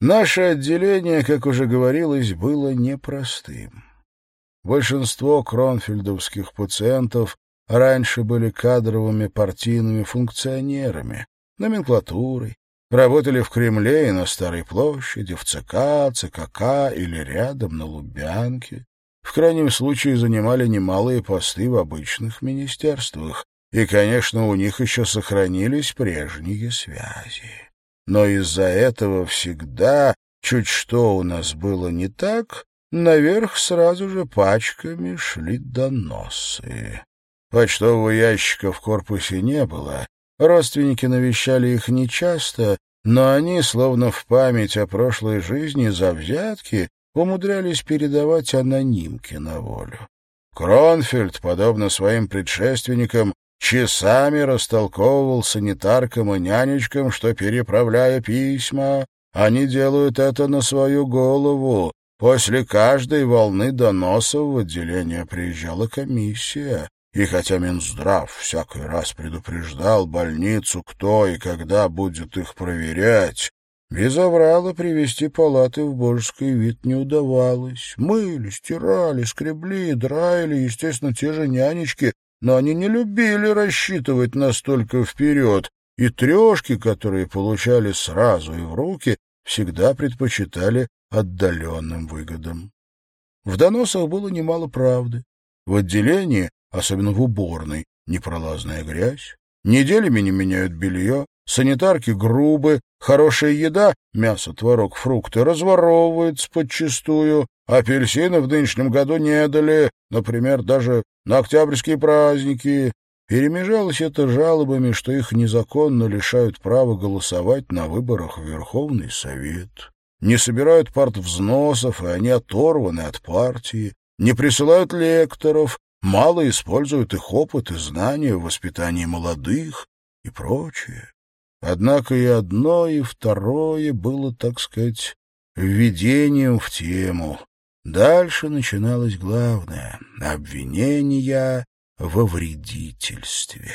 Наше отделение, как уже говорилось, было непростым. Большинство кронфельдовских пациентов раньше были кадровыми партийными функционерами, номенклатурой, работали в Кремле и на Старой площади, в ЦК, ЦКК или рядом на Лубянке. В крайнем случае занимали немалые посты в обычных министерствах, и, конечно, у них еще сохранились прежние связи. Но из-за этого всегда, чуть что у нас было не так, наверх сразу же пачками шли доносы. Почтового ящика в корпусе не было, родственники навещали их нечасто, но они, словно в память о прошлой жизни за взятки, умудрялись передавать анонимки на волю. Кронфельд, подобно своим предшественникам, часами растолковывал санитаркам и нянечкам, что, переправляя письма, они делают это на свою голову. После каждой волны доносов в отделение приезжала комиссия. И хотя Минздрав всякий раз предупреждал больницу, кто и когда будет их проверять, без оврала привести палаты в божеский вид не удавалось. Мыли, стирали, скребли, драили, естественно, те же нянечки, но они не любили рассчитывать настолько вперед, и трешки, которые получали сразу и в руки, всегда предпочитали отдаленным выгодам. В доносах было немало правды. В отделении, особенно в уборной, непролазная грязь. Неделями не меняют белье, санитарки грубы, хорошая еда, мясо, творог, фрукты, разворовывается подчистую, апельсины в нынешнем году не дали, например, даже на октябрьские праздники. Перемежалось это жалобами, что их незаконно лишают права голосовать на выборах в Верховный Совет. Не собирают партвзносов, и они оторваны от партии. Не присылают лекторов, мало используют их опыт и знания в воспитании молодых и прочее. Однако и одно, и второе было, так сказать, введением в тему. Дальше начиналось главное — обвинения во вредительстве.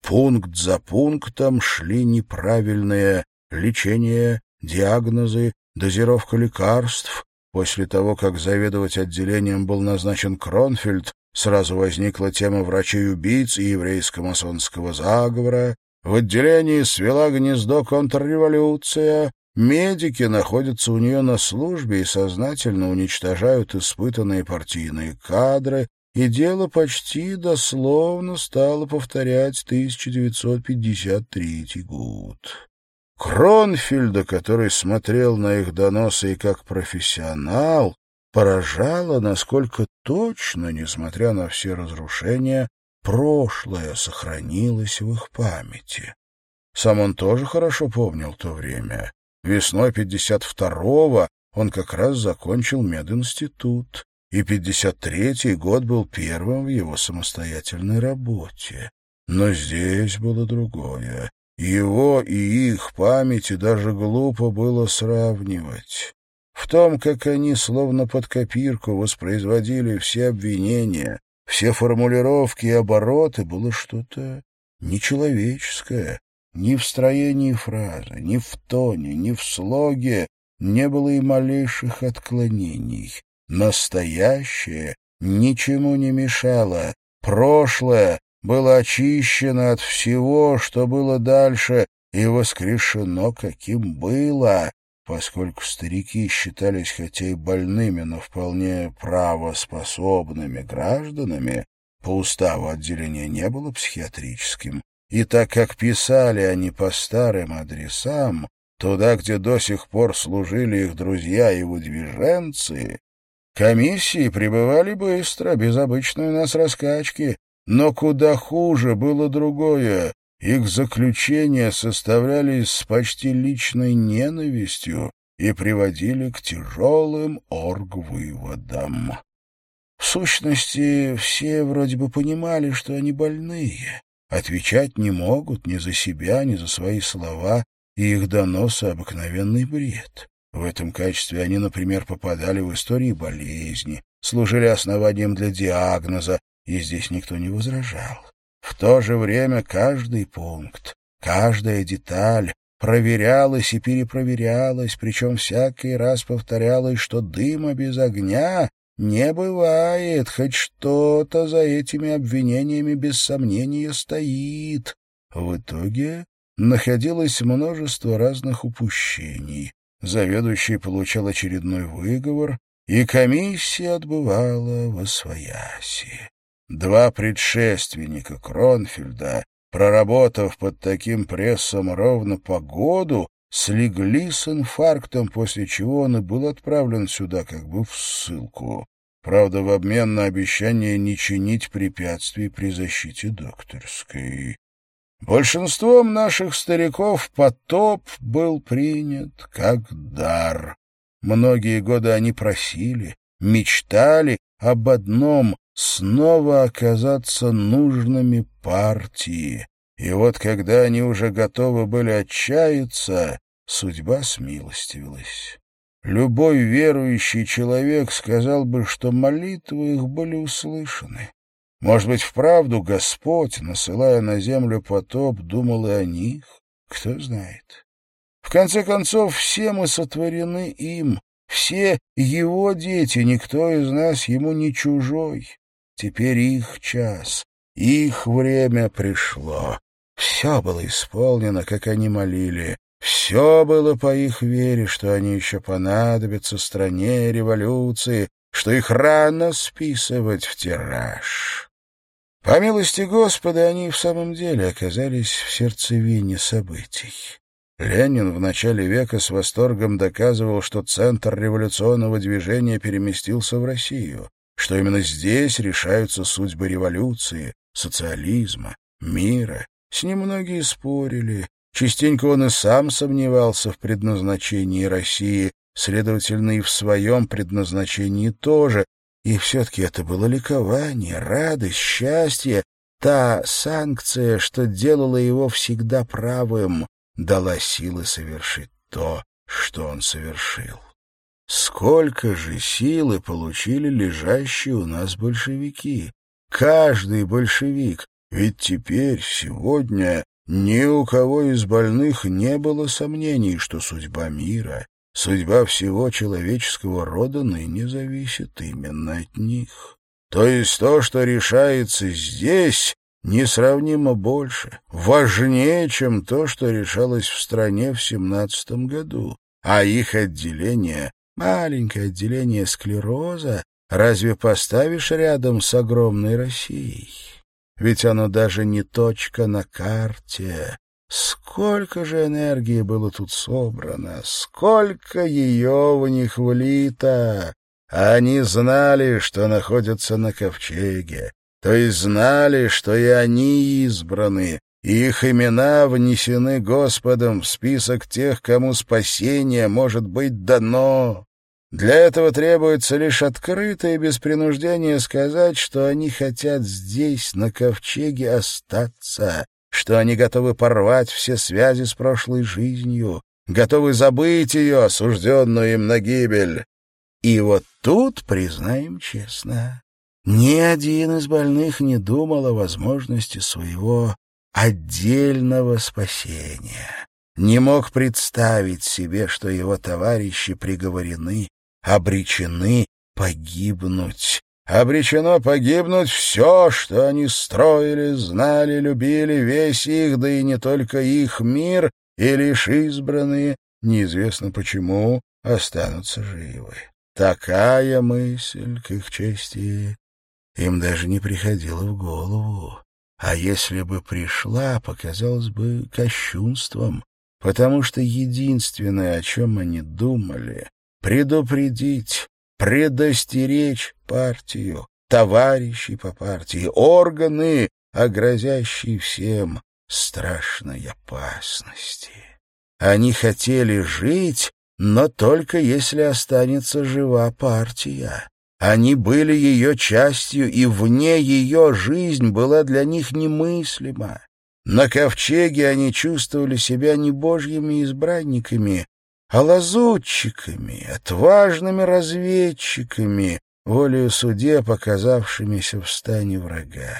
Пункт за пунктом шли неправильные лечение, диагнозы, дозировка лекарств. После того, как заведовать отделением был назначен Кронфельд, сразу возникла тема врачей-убийц и еврейско-масонского заговора. В отделении свела гнездо контрреволюция, Медики находятся у нее на службе и сознательно уничтожают испытанные партийные кадры, и дело почти дословно стало повторять 1953 год. Кронфельда, который смотрел на их доносы и как профессионал, поражало, насколько точно, несмотря на все разрушения, прошлое сохранилось в их памяти. Сам он тоже хорошо помнил то время. Весной 52-го он как раз закончил мединститут, и 53-й год был первым в его самостоятельной работе. Но здесь было другое. Его и их памяти даже глупо было сравнивать. В том, как они словно под копирку воспроизводили все обвинения, все формулировки и обороты, было что-то нечеловеческое, ни в строении фразы, ни в тоне, ни в слоге не было и малейших отклонений. Настоящее ничему не мешало. Прошлое было очищено от всего, что было дальше, и воскрешено, каким было, поскольку старики считались хотя и больными, но вполне правоспособными гражданами, по уставу отделения не было психиатрическим, и так как писали они по старым адресам, туда, где до сих пор служили их друзья и выдвиженцы, комиссии пребывали быстро, без обычной у нас раскачки, но куда хуже было другое. Их заключения составлялись с почти личной ненавистью и приводили к тяжелым оргвыводам. В сущности, все вроде бы понимали, что они больные, Отвечать не могут ни за себя, ни за свои слова, и их доносы — обыкновенный бред. В этом качестве они, например, попадали в истории болезни, служили основанием для диагноза, и здесь никто не возражал. В то же время каждый пункт, каждая деталь проверялось и перепроверялось, причем всякий раз повторялось, что дыма без огня не бывает, хоть что-то за этими обвинениями без сомнения стоит. В итоге находилось множество разных упущений. Заведующий получал очередной выговор, и комиссия отбывала во свояси. Два предшественника Кронфельда, проработав под таким прессом ровно по году, слегли с инфарктом, после чего он и был отправлен сюда как бы в ссылку. Правда, в обмен на обещание не чинить препятствий при защите докторской. Большинством наших стариков потоп был принят как дар. Многие годы они просили, мечтали об одном — снова оказаться нужными партии. И вот когда они уже готовы были отчаяться, судьба смилостивилась. Любой верующий человек сказал бы, что молитвы их были услышаны. Может быть, вправду Господь, насылая на землю потоп, думал и о них? Кто знает. В конце концов, все мы сотворены им, все его дети, никто из нас ему не чужой. Теперь их час, их время пришло. Все было исполнено, как они молили. Все было по их вере, что они еще понадобятся стране революции, что их рано списывать в тираж. По милости Господа, они в самом деле оказались в сердцевине событий. Ленин в начале века с восторгом доказывал, что центр революционного движения переместился в Россию, что именно здесь решаются судьбы революции, социализма, мира. С ним многие спорили. Частенько он и сам сомневался в предназначении России, следовательно, и в своем предназначении тоже. И все-таки это было ликование, радость, счастье, та санкция, что делала его всегда правым, дала силы совершить то, что он совершил. Сколько же силы получили лежащие у нас большевики? Каждый большевик. Ведь теперь, сегодня, ни у кого из больных не было сомнений, что судьба мира, судьба всего человеческого рода ныне зависит именно от них. То есть то, что решается здесь, несравнимо больше, важнее, чем то, что решалось в стране в семнадцатом году. А их отделение, маленькое отделение склероза, разве поставишь рядом с огромной Россией? Ведь оно даже не точка на карте. Сколько же энергии было тут собрано, сколько ее в них влито! Они знали, что находятся на ковчеге, то есть знали, что и они избраны, и их имена внесены Господом в список тех, кому спасение может быть дано. Для этого требуется лишь открыто и без принуждения сказать, что они хотят здесь, на ковчеге, остаться, что они готовы порвать все связи с прошлой жизнью, готовы забыть ее, осужденную им на гибель. И вот тут, признаем честно, ни один из больных не думал о возможности своего отдельного спасения, не мог представить себе, что его товарищи приговорены, обречены погибнуть. Обречено погибнуть все, что они строили, знали, любили, весь их, да и не только их мир, и лишь избранные, неизвестно почему, останутся живы. Такая мысль, к их чести, им даже не приходила в голову. А если бы пришла, показалось бы кощунством, потому что единственное, о чем они думали, предупредить, предостеречь партию, товарищей по партии, органы, о грозящей всем страшной опасности. Они хотели жить, но только если останется жива партия. Они были ее частью, и вне ее жизнь была для них немыслима. На ковчеге они чувствовали себя не божьими избранниками, а лазутчиками, отважными разведчиками, волею суде показавшимися в стане врага.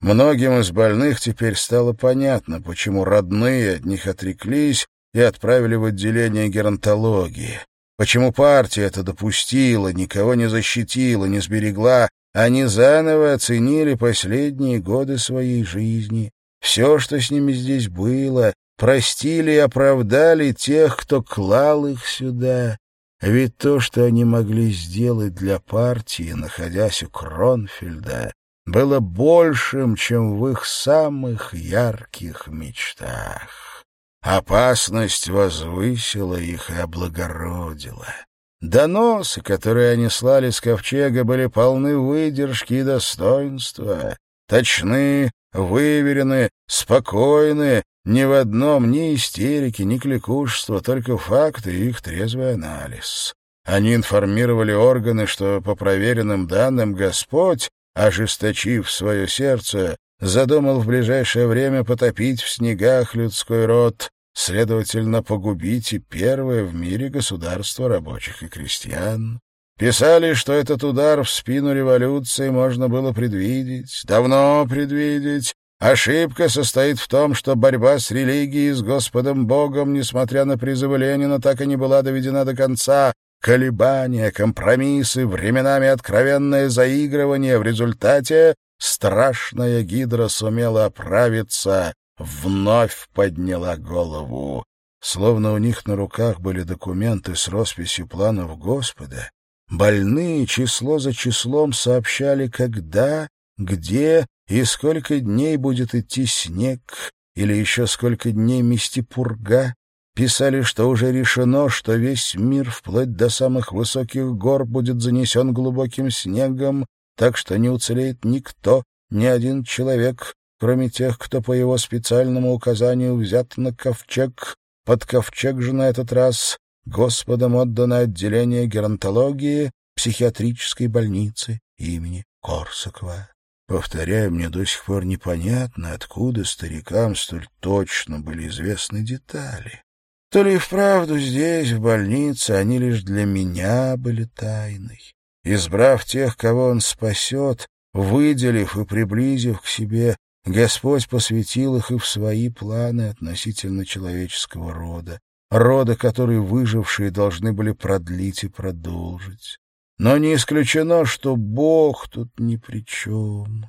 Многим из больных теперь стало понятно, почему родные от них отреклись, и отправили в отделение геронтологии. Почему партия это допустила, никого не защитила, не сберегла, они заново оценили последние годы своей жизни. Все, что с ними здесь было, простили и оправдали тех, кто клал их сюда. Ведь то, что они могли сделать для партии, находясь у Кронфельда, было большим, чем в их самых ярких мечтах. Опасность возвысила их и облагородила. Доносы, которые они слали с ковчега, были полны выдержки и достоинства, точны, выверены, спокойны, ни в одном ни истерики, ни кликушества, только факты и их трезвый анализ. Они информировали органы, что по проверенным данным Господь, ожесточив свое сердце, задумал в ближайшее время потопить в снегах людской род, следовательно, погубить и первое в мире государство рабочих и крестьян. Писали, что этот удар в спину революции можно было предвидеть, давно предвидеть. Ошибка состоит в том, что борьба с религией, с Господом Богом, несмотря на призывы Ленина, так и не была доведена до конца. Колебания, компромиссы, временами откровенное заигрывание. В результате страшная гидра сумела оправиться вновь подняла голову. Словно у них на руках были документы с росписью планов Господа, больные число за числом сообщали, когда, где и сколько дней будет идти снег, или еще сколько дней мести пурга, писали, что уже решено, что весь мир, вплоть до самых высоких гор, будет занесен глубоким снегом, так что не уцелеет никто, ни один человек, кроме тех, кто по его специальному указанию взят на ковчег. Под ковчег же на этот раз Господом отдано отделение геронтологии психиатрической больницы имени Корсакова. Повторяю, мне до сих пор непонятно, откуда старикам столь точно были известны детали. То ли вправду здесь, в больнице, они лишь для меня были тайной. Избрав тех, кого он спасет, выделив и приблизив к себе, Господь посвятил их и в свои планы относительно человеческого рода, рода, который выжившие должны были продлить и продолжить. Но не исключено, что Бог тут ни при чем.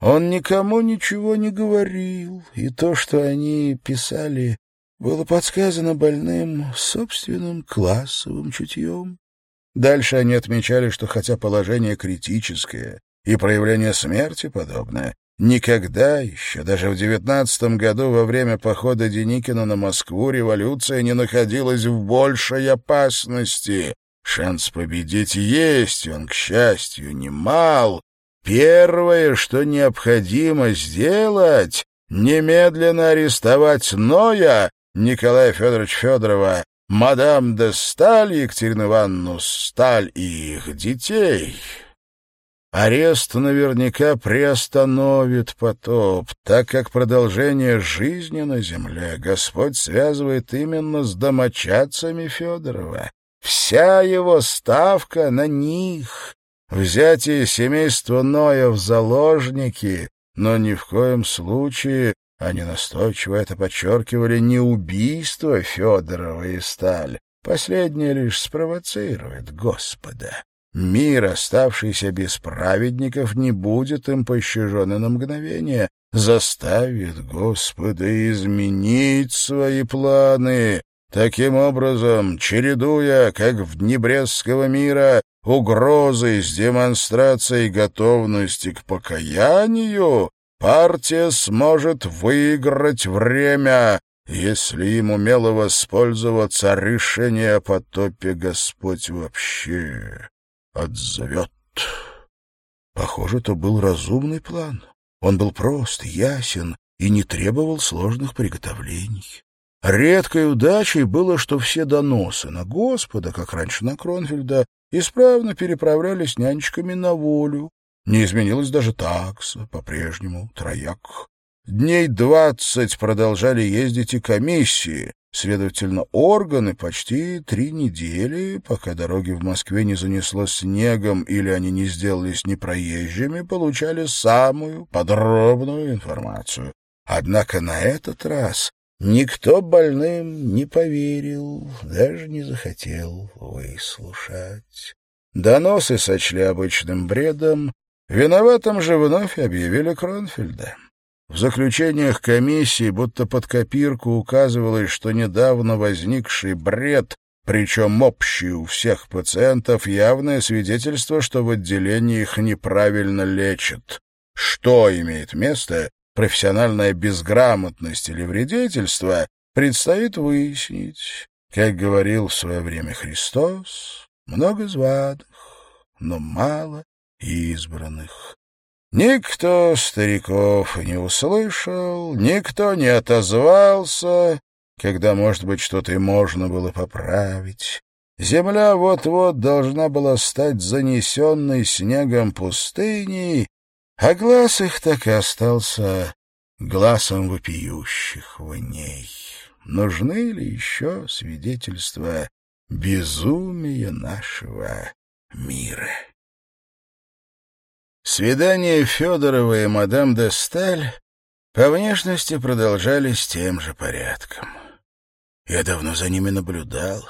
Он никому ничего не говорил, и то, что они писали, было подсказано больным собственным классовым чутьем. Дальше они отмечали, что хотя положение критическое и проявление смерти подобное, Никогда еще, даже в девятнадцатом году во время похода Деникина на Москву, революция не находилась в большей опасности. Шанс победить есть, он, к счастью, немал. Первое, что необходимо сделать, немедленно арестовать Ноя, Николая Федоровича Федорова, мадам де Сталь, Екатерину Ивановну Сталь и их детей. Арест наверняка приостановит потоп, так как продолжение жизни на земле Господь связывает именно с домочадцами Федорова. Вся его ставка на них. Взятие семейства Ноя в заложники, но ни в коем случае, они настойчиво это подчеркивали, не убийство Федорова и Сталь. Последнее лишь спровоцирует Господа. Мир, оставшийся без праведников, не будет им пощажен на мгновение, заставит Господа изменить свои планы. Таким образом, чередуя, как в дни Брестского мира, угрозы с демонстрацией готовности к покаянию, партия сможет выиграть время, если им умело воспользоваться решение о потопе Господь вообще отзовет. Похоже, это был разумный план. Он был прост, ясен и не требовал сложных приготовлений. Редкой удачей было, что все доносы на Господа, как раньше на Кронфельда, исправно переправлялись нянечками на волю. Не изменилась даже такса, по-прежнему трояк. Дней двадцать продолжали ездить и комиссии, Следовательно, органы почти три недели, пока дороги в Москве не занесло снегом или они не сделались непроезжими, получали самую подробную информацию. Однако на этот раз Никто больным не поверил, даже не захотел выслушать. Доносы сочли обычным бредом, виноватым же вновь объявили Кронфельда. В заключениях комиссии будто под копирку указывалось, что недавно возникший бред, причем общий у всех пациентов, явное свидетельство, что в отделении их неправильно лечат. Что имеет место, профессиональная безграмотность или вредительство, предстоит выяснить. Как говорил в свое время Христос, много званых, но мало избранных. Никто стариков не услышал, никто не отозвался, когда, может быть, что-то и можно было поправить. Земля вот-вот должна была стать занесенной снегом пустыней, а глаз их так и остался глазом вопиющих в ней. Нужны ли еще свидетельства безумия нашего мира? Свидания Федорова и мадам де Сталь по внешности продолжались тем же порядком. Я давно за ними наблюдал.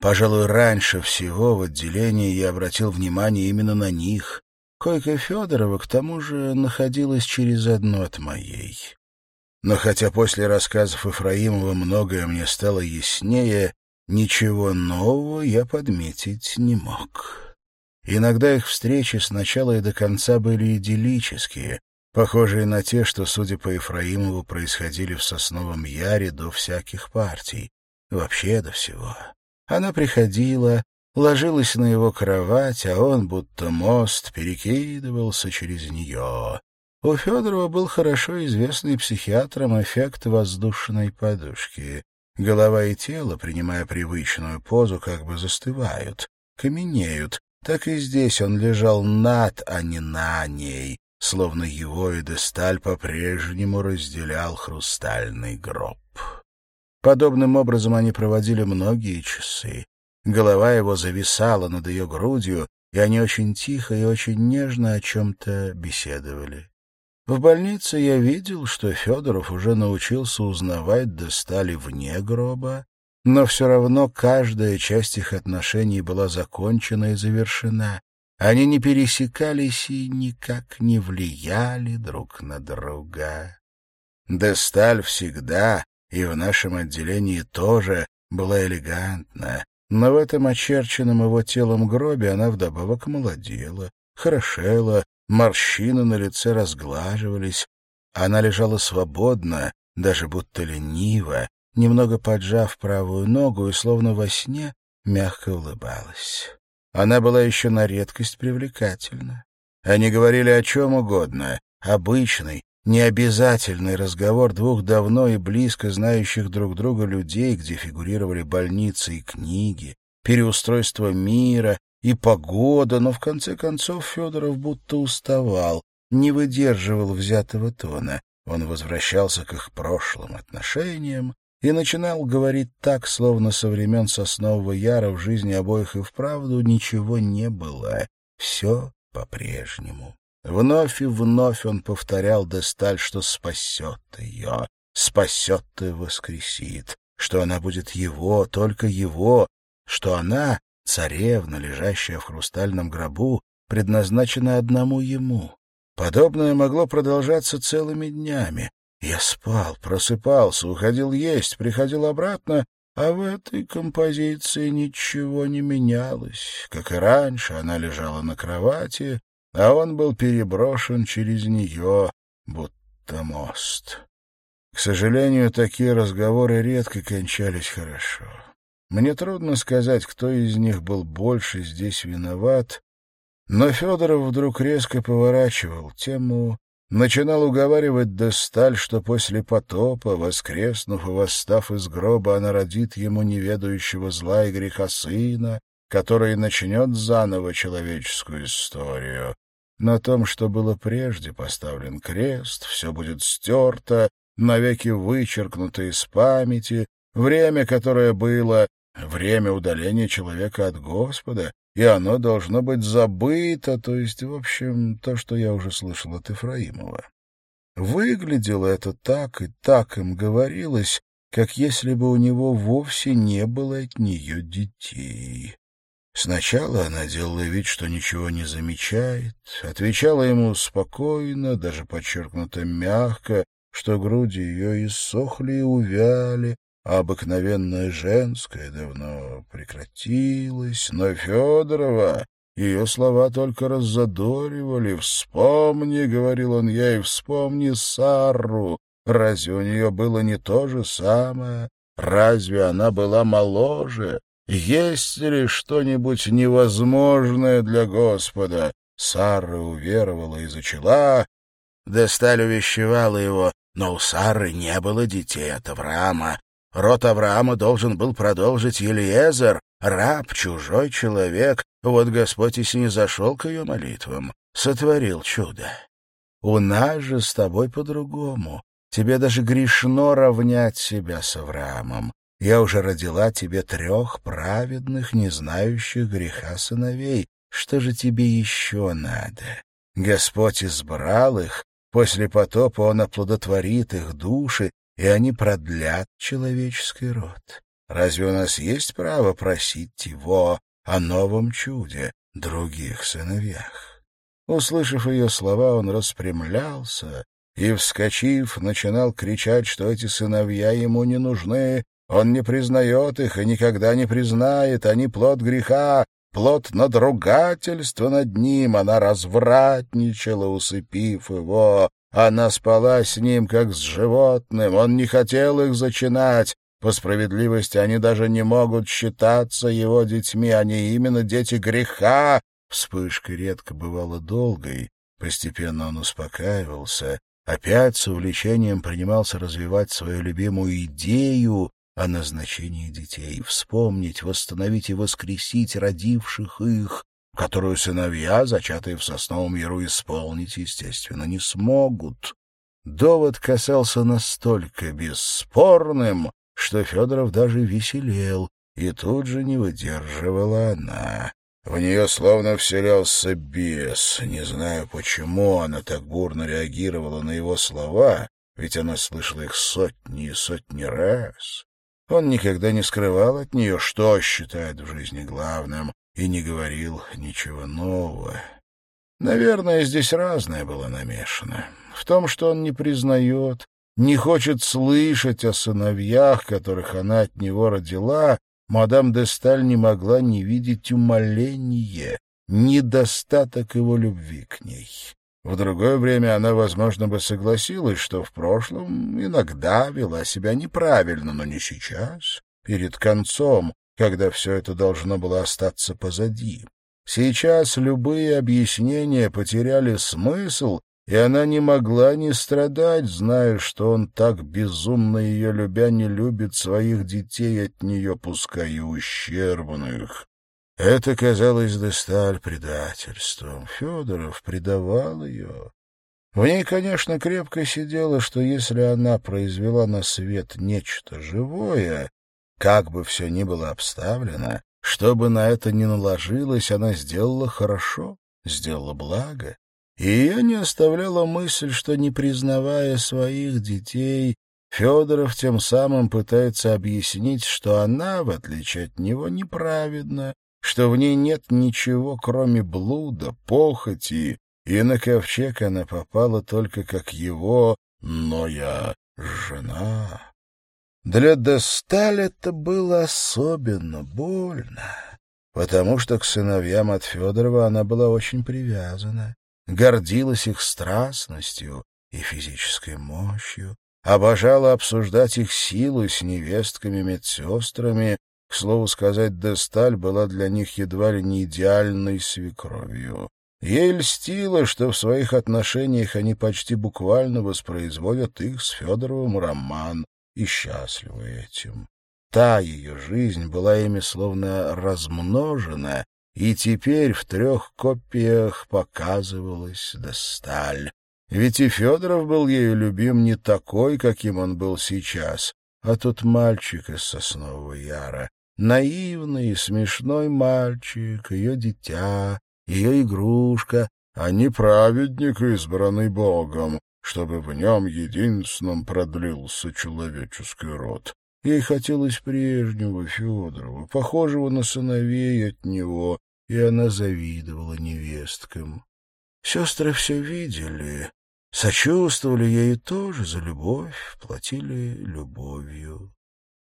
Пожалуй, раньше всего в отделении я обратил внимание именно на них. Койка Федорова, к тому же, находилась через одну от моей. Но хотя после рассказов Ефраимова многое мне стало яснее, ничего нового я подметить не мог. Иногда их встречи сначала и до конца были идиллические, похожие на те, что, судя по Ефраимову, происходили в Сосновом Яре до всяких партий, вообще до всего. Она приходила, ложилась на его кровать, а он, будто мост, перекидывался через нее. У Федорова был хорошо известный психиатрам эффект воздушной подушки. Голова и тело, принимая привычную позу, как бы застывают, каменеют, так и здесь он лежал над, а не на ней, словно его и Десталь по-прежнему разделял хрустальный гроб. Подобным образом они проводили многие часы. Голова его зависала над ее грудью, и они очень тихо и очень нежно о чем-то беседовали. В больнице я видел, что Федоров уже научился узнавать Дестали вне гроба, но все равно каждая часть их отношений была закончена и завершена. Они не пересекались и никак не влияли друг на друга. Десталь всегда, и в нашем отделении тоже, была элегантна, но в этом очерченном его телом гробе она вдобавок молодела, хорошела, морщины на лице разглаживались. Она лежала свободно, даже будто лениво, немного поджав правую ногу и, словно во сне, мягко улыбалась. Она была еще на редкость привлекательна. Они говорили о чем угодно, обычный, необязательный разговор двух давно и близко знающих друг друга людей, где фигурировали больницы и книги, переустройство мира и погода, но в конце концов Федоров будто уставал, не выдерживал взятого тона. Он возвращался к их прошлым отношениям, и начинал говорить так, словно со времен Соснового Яра в жизни обоих и вправду ничего не было. Все по-прежнему. Вновь и вновь он повторял Десталь, что спасет ее, спасет и воскресит, что она будет его, только его, что она, царевна, лежащая в хрустальном гробу, предназначена одному ему. Подобное могло продолжаться целыми днями, я спал, просыпался, уходил есть, приходил обратно, а в этой композиции ничего не менялось. Как и раньше, она лежала на кровати, а он был переброшен через нее, будто мост. К сожалению, такие разговоры редко кончались хорошо. Мне трудно сказать, кто из них был больше здесь виноват, но Федоров вдруг резко поворачивал тему начинал уговаривать Десталь, что после потопа, воскреснув и восстав из гроба, она родит ему неведающего зла и греха сына, который начнет заново человеческую историю. На том, что было прежде, поставлен крест, все будет стерто, навеки вычеркнуто из памяти, время, которое было, время удаления человека от Господа, и оно должно быть забыто, то есть, в общем, то, что я уже слышал от Ефраимова. Выглядело это так и так им говорилось, как если бы у него вовсе не было от нее детей. Сначала она делала вид, что ничего не замечает, отвечала ему спокойно, даже подчеркнуто мягко, что груди ее иссохли и увяли, а обыкновенное женское давно прекратилось. Но Федорова ее слова только раззадоривали. «Вспомни», — говорил он ей, — «вспомни Сару. Разве у нее было не то же самое? Разве она была моложе? Есть ли что-нибудь невозможное для Господа?» Сара уверовала и зачала. Десталь увещевала его, но у Сары не было детей от Авраама. Род Авраама должен был продолжить Елиезер, раб, чужой человек. Вот Господь и снизошел к ее молитвам, сотворил чудо. У нас же с тобой по-другому. Тебе даже грешно равнять себя с Авраамом. Я уже родила тебе трех праведных, не знающих греха сыновей. Что же тебе еще надо? Господь избрал их, после потопа Он оплодотворит их души, и они продлят человеческий род. Разве у нас есть право просить его о новом чуде, других сыновьях? Услышав ее слова, он распрямлялся и, вскочив, начинал кричать, что эти сыновья ему не нужны, он не признает их и никогда не признает, они плод греха, плод надругательства над ним, она развратничала, усыпив его, она спала с ним, как с животным, он не хотел их зачинать. По справедливости они даже не могут считаться его детьми, они именно дети греха. Вспышка редко бывала долгой, постепенно он успокаивался, опять с увлечением принимался развивать свою любимую идею о назначении детей, вспомнить, восстановить и воскресить родивших их, которую сыновья, зачатые в сосновом яру, исполнить, естественно, не смогут. Довод касался настолько бесспорным, что Федоров даже веселел, и тут же не выдерживала она. В нее словно вселялся бес. Не знаю, почему она так бурно реагировала на его слова, ведь она слышала их сотни и сотни раз. Он никогда не скрывал от нее, что считает в жизни главным, и не говорил ничего нового. Наверное, здесь разное было намешано. В том, что он не признает, не хочет слышать о сыновьях, которых она от него родила, мадам де Сталь не могла не видеть умоление, недостаток его любви к ней. В другое время она, возможно, бы согласилась, что в прошлом иногда вела себя неправильно, но не сейчас, перед концом, когда все это должно было остаться позади. Сейчас любые объяснения потеряли смысл, и она не могла не страдать, зная, что он так безумно ее любя не любит своих детей от нее, пускай и ущербных. Это казалось Десталь предательством. Федоров предавал ее. В ней, конечно, крепко сидело, что если она произвела на свет нечто живое, как бы все ни было обставлено, что бы на это ни наложилось, она сделала хорошо, сделала благо. И ее не оставляла мысль, что, не признавая своих детей, Федоров тем самым пытается объяснить, что она, в отличие от него, неправедна, что в ней нет ничего, кроме блуда, похоти, и на ковчег она попала только как его, но я жена. Для Десталь это было особенно больно, потому что к сыновьям от Федорова она была очень привязана, гордилась их страстностью и физической мощью, обожала обсуждать их силу с невестками-медсестрами. К слову сказать, Десталь была для них едва ли не идеальной свекровью. Ей льстило, что в своих отношениях они почти буквально воспроизводят их с Федоровым роман, и счастливы этим. Та ее жизнь была ими словно размножена, и теперь в трех копиях показывалась до сталь. Ведь и Федоров был ею любим не такой, каким он был сейчас, а тот мальчик из Соснового Яра. Наивный и смешной мальчик, ее дитя, ее игрушка, а не праведник, избранный Богом, чтобы в нем единственном продлился человеческий род. Ей хотелось прежнего Федорова, похожего на сыновей от него, и она завидовала невесткам. Сестры все видели, сочувствовали ей тоже за любовь, платили любовью.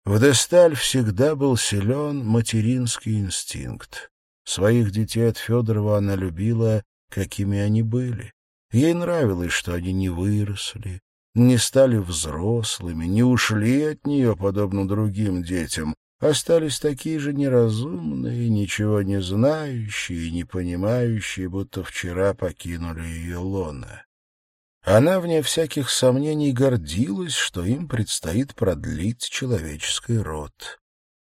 В Десталь всегда был силен материнский инстинкт. Своих детей от Федорова она любила, какими они были. Ей нравилось, что они не выросли, не стали взрослыми, не ушли от нее, подобно другим детям, остались такие же неразумные, ничего не знающие и не понимающие, будто вчера покинули ее лона. Она, вне всяких сомнений, гордилась, что им предстоит продлить человеческий род.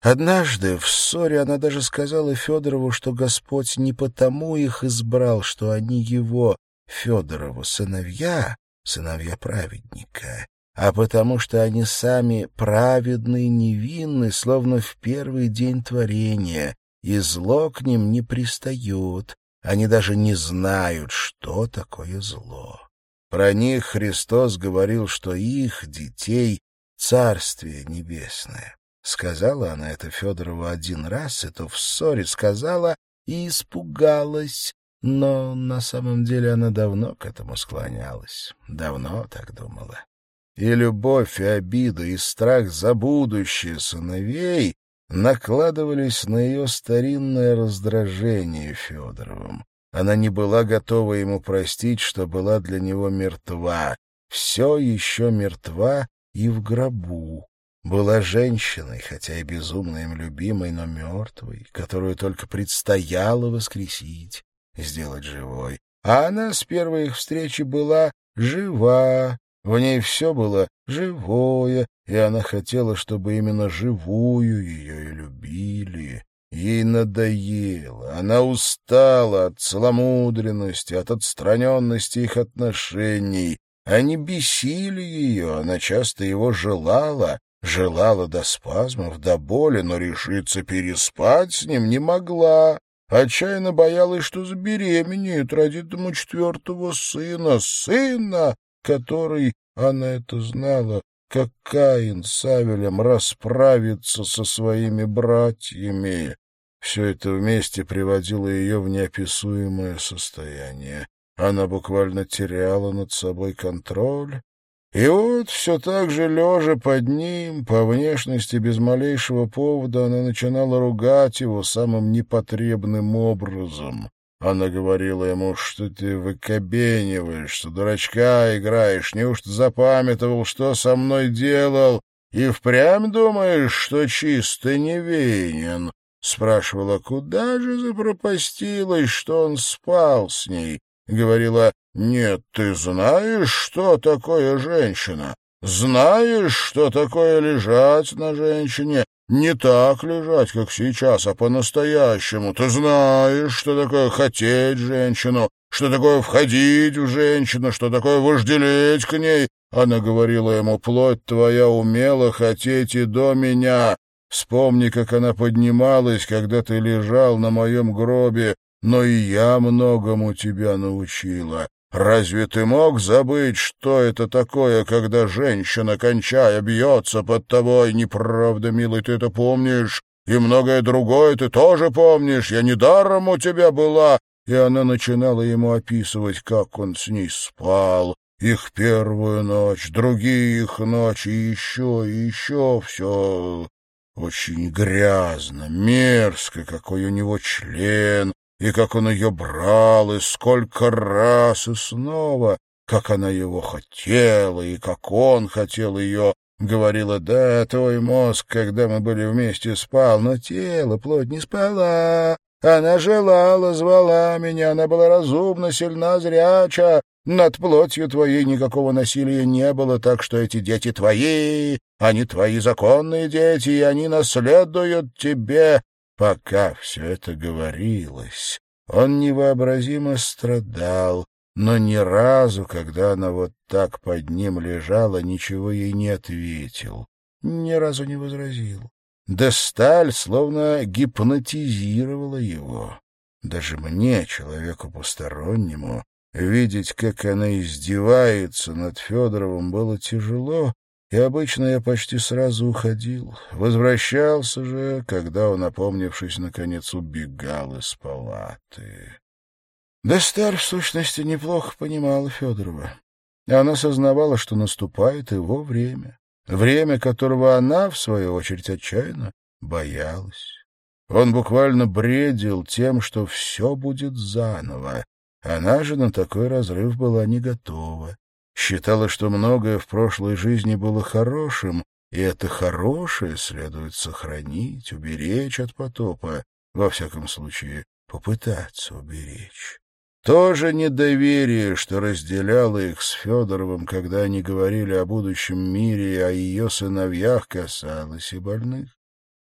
Однажды в ссоре она даже сказала Федорову, что Господь не потому их избрал, что они его, Федорову, сыновья, сыновья праведника, а потому что они сами праведны и невинны, словно в первый день творения, и зло к ним не пристает, они даже не знают, что такое зло. Про них Христос говорил, что их, детей, Царствие Небесное. Сказала она это Федорову один раз, и то в ссоре сказала и испугалась, но на самом деле она давно к этому склонялась, давно так думала. И любовь, и обида, и страх за будущее сыновей накладывались на ее старинное раздражение Федоровым. Она не была готова ему простить, что была для него мертва. Все еще мертва и в гробу. Была женщиной, хотя и безумно им любимой, но мертвой, которую только предстояло воскресить, сделать живой. А она с первой их встречи была жива, в ней все было живое, и она хотела, чтобы именно живую ее и любили. Ей надоело, она устала от целомудренности, от отстраненности их отношений. Они бесили ее, она часто его желала, желала до спазмов, до боли, но решиться переспать с ним не могла. Отчаянно боялась, что забеременеет, родит ему четвертого сына, сына, который, она это знала, как Каин с Авелем расправится со своими братьями. Все это вместе приводило ее в неописуемое состояние. Она буквально теряла над собой контроль. И вот все так же, лежа под ним, по внешности без малейшего повода, она начинала ругать его самым непотребным образом. Она говорила ему, что ты выкобениваешь, что дурачка играешь, неужто запамятовал, что со мной делал, и впрямь думаешь, что чисто невинен? Спрашивала, куда же запропастилась, что он спал с ней? Говорила, нет, ты знаешь, что такое женщина? Знаешь, что такое лежать на женщине? Не так лежать, как сейчас, а по-настоящему. Ты знаешь, что такое хотеть женщину, что такое входить в женщину, что такое вожделеть к ней. Она говорила ему, плоть твоя умела хотеть и до меня. Вспомни, как она поднималась, когда ты лежал на моем гробе, но и я многому тебя научила. Разве ты мог забыть, что это такое, когда женщина, кончая, бьется под тобой? Неправда, милый, ты это помнишь, и многое другое ты тоже помнишь. Я недаром у тебя была». И она начинала ему описывать, как он с ней спал, их первую ночь, другие их ночи, еще, и еще все очень грязно, мерзко, какой у него член, и как он ее брал, и сколько раз, и снова, как она его хотела, и как он хотел ее. Говорила, да, твой мозг, когда мы были вместе, спал, но тело, плоть не спала. Она желала, звала меня, она была разумна, сильна, зряча. Над плотью твоей никакого насилия не было, так что эти дети твои, они твои законные дети, и они наследуют тебе. Пока все это говорилось, он невообразимо страдал, но ни разу, когда она вот так под ним лежала, ничего ей не ответил, ни разу не возразил. Да сталь словно гипнотизировала его. Даже мне, человеку постороннему, видеть, как она издевается над Федоровым, было тяжело, и обычно я почти сразу уходил. Возвращался же, когда он, опомнившись, наконец убегал из палаты. Десталь, в сущности, неплохо понимала Федорова. Она сознавала, что наступает его время. Время, которого она, в свою очередь, отчаянно боялась. Он буквально бредил тем, что все будет заново. Она же на такой разрыв была не готова. Считала, что многое в прошлой жизни было хорошим, и это хорошее следует сохранить, уберечь от потопа, во всяком случае, попытаться уберечь. То же недоверие, что разделяло их с Федоровым, когда они говорили о будущем мире и о ее сыновьях, касалось и больных.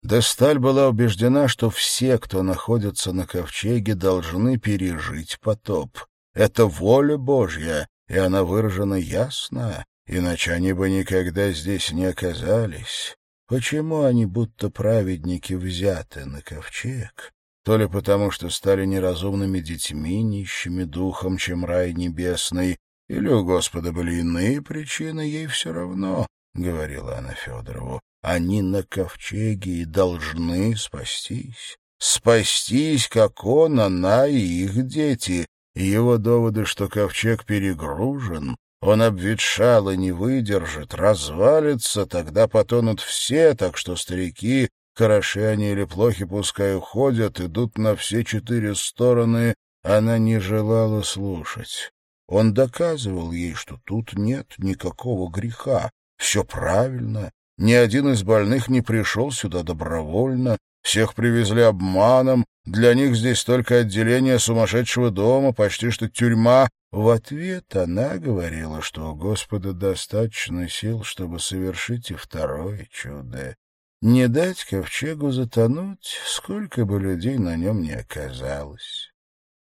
Десталь была убеждена, что все, кто находится на ковчеге, должны пережить потоп. Это воля Божья, и она выражена ясно, иначе они бы никогда здесь не оказались. Почему они, будто праведники, взяты на ковчег? То ли потому, что стали неразумными детьми, нищими духом, чем рай небесный, или у Господа были иные причины, ей все равно, — говорила она Федорову. Они на ковчеге и должны спастись. Спастись, как он, она и их дети. И его доводы, что ковчег перегружен, он обветшал и не выдержит, развалится, тогда потонут все, так что старики, хороши они или плохи, пускай уходят, идут на все четыре стороны, она не желала слушать. Он доказывал ей, что тут нет никакого греха, все правильно, ни один из больных не пришел сюда добровольно, всех привезли обманом, для них здесь только отделение сумасшедшего дома, почти что тюрьма. В ответ она говорила, что у Господа достаточно сил, чтобы совершить и второе чудо. Не дать ковчегу затонуть, сколько бы людей на нем не оказалось.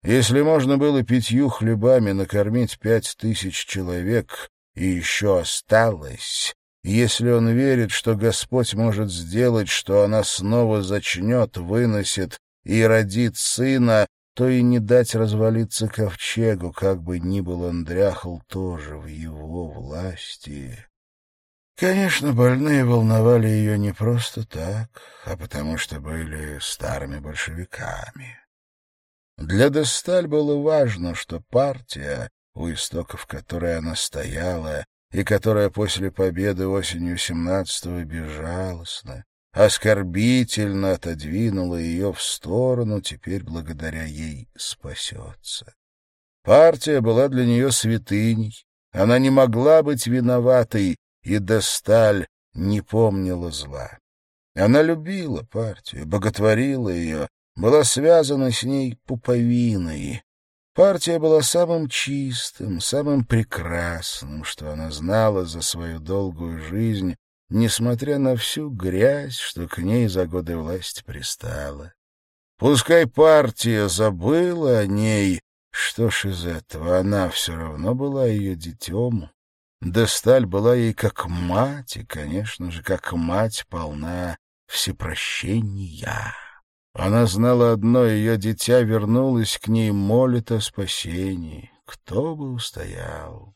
Если можно было пятью хлебами накормить пять тысяч человек, и еще осталось, если он верит, что Господь может сделать, что она снова зачнет, выносит и родит сына, то и не дать развалиться ковчегу, как бы ни был он дряхал, тоже в его власти. Конечно, больные волновали ее не просто так, а потому что были старыми большевиками. Для Десталь было важно, что партия, у истоков которой она стояла, и которая после победы осенью 17-го безжалостно, оскорбительно отодвинула ее в сторону, теперь благодаря ей спасется. Партия была для нее святыней, она не могла быть виноватой, и Досталь не помнила зла. Она любила партию, боготворила ее, была связана с ней пуповиной, Партия была самым чистым, самым прекрасным, что она знала за свою долгую жизнь, несмотря на всю грязь, что к ней за годы власти пристала. Пускай партия забыла о ней, что ж из этого, она все равно была ее детем. Десталь была ей как мать, и, конечно же, как мать полна всепрощения. Она знала одно — ее дитя вернулось к ней, молит о спасении. Кто бы устоял?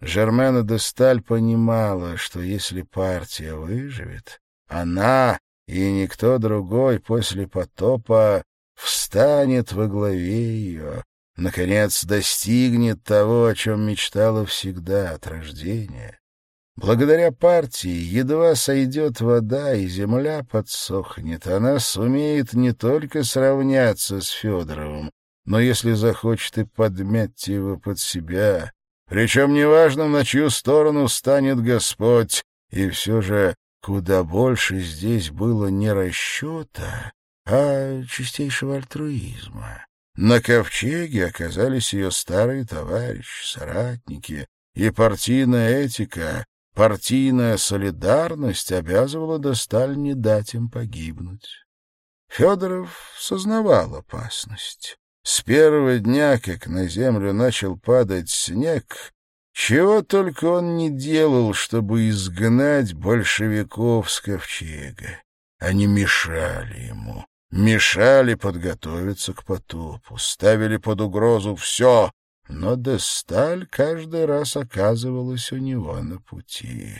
Жермена де Сталь понимала, что если партия выживет, она и никто другой после потопа встанет во главе ее, наконец достигнет того, о чем мечтала всегда от рождения. Благодаря партии едва сойдет вода, и земля подсохнет. Она сумеет не только сравняться с Федоровым, но, если захочет, и подмять его под себя. Причем неважно, на чью сторону станет Господь. И все же куда больше здесь было не расчета, а чистейшего альтруизма. На ковчеге оказались ее старые товарищи, соратники, и партийная этика Партийная солидарность обязывала Досталь не дать им погибнуть. Федоров сознавал опасность. С первого дня, как на землю начал падать снег, чего только он не делал, чтобы изгнать большевиков с ковчега. Они мешали ему, мешали подготовиться к потопу, ставили под угрозу все, но Десталь каждый раз оказывалась у него на пути.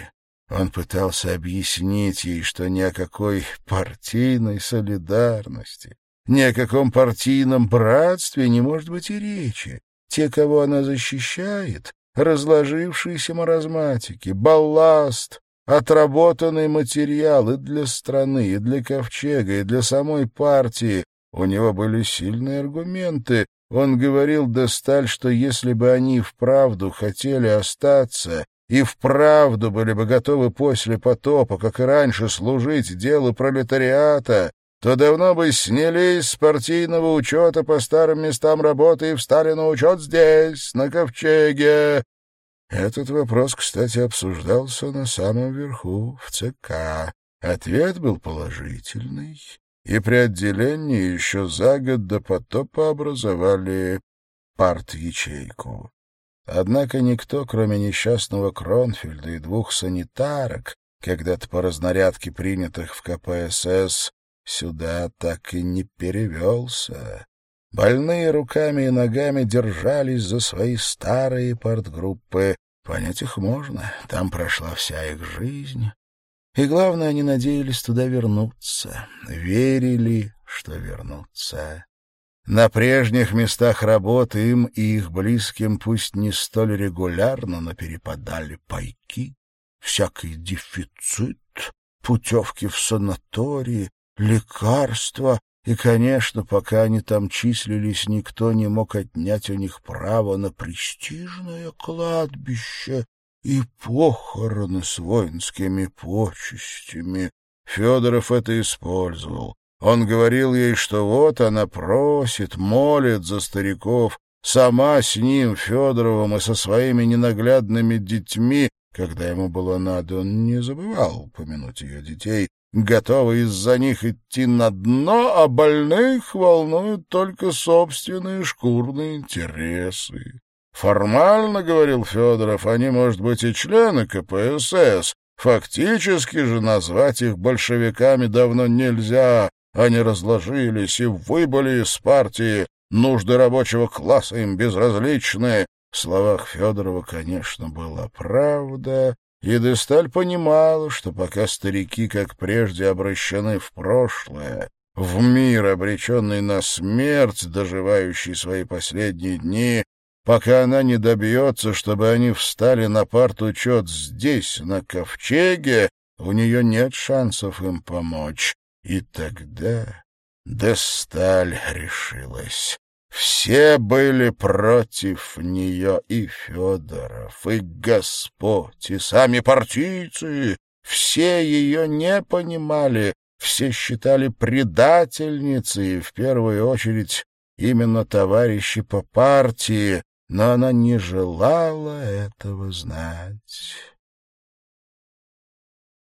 Он пытался объяснить ей, что ни о какой партийной солидарности, ни о каком партийном братстве не может быть и речи. Те, кого она защищает, разложившиеся маразматики, балласт, отработанный материал и для страны, и для Ковчега, и для самой партии. У него были сильные аргументы. Он говорил Десталь, что если бы они вправду хотели остаться и вправду были бы готовы после потопа, как и раньше, служить делу пролетариата, то давно бы снялись с партийного учета по старым местам работы и встали на учет здесь, на Ковчеге. Этот вопрос, кстати, обсуждался на самом верху, в ЦК. Ответ был положительный, и при отделении еще за год до потопа образовали парт-ячейку. Однако никто, кроме несчастного Кронфельда и двух санитарок, когда-то по разнарядке принятых в КПСС, сюда так и не перевелся. Больные руками и ногами держались за свои старые партгруппы. Понять их можно, там прошла вся их жизнь. И главное, они надеялись туда вернуться, верили, что вернутся. На прежних местах работы им и их близким пусть не столь регулярно, но перепадали пайки, всякий дефицит, путевки в санатории, лекарства, и, конечно, пока они там числились, никто не мог отнять у них право на престижное кладбище и похороны с воинскими почестями. Федоров это использовал. Он говорил ей, что вот она просит, молит за стариков, сама с ним, Федоровым, и со своими ненаглядными детьми, когда ему было надо, он не забывал упомянуть ее детей, готовы из-за них идти на дно, а больных волнуют только собственные шкурные интересы. Формально, — говорил Федоров, — они, может быть, и члены КПСС. Фактически же назвать их большевиками давно нельзя. Они разложились и выбыли из партии. Нужды рабочего класса им безразличны. В словах Федорова, конечно, была правда, и Десталь понимала, что пока старики, как прежде, обращены в прошлое, в мир, обреченный на смерть, доживающий свои последние дни, пока она не добьется, чтобы они встали на партучет здесь, на ковчеге, у нее нет шансов им помочь. И тогда Десталь решилась. Все были против нее, и Федоров, и Господь, и сами партийцы. Все ее не понимали, все считали предательницей, в первую очередь именно товарищи по партии, но она не желала этого знать.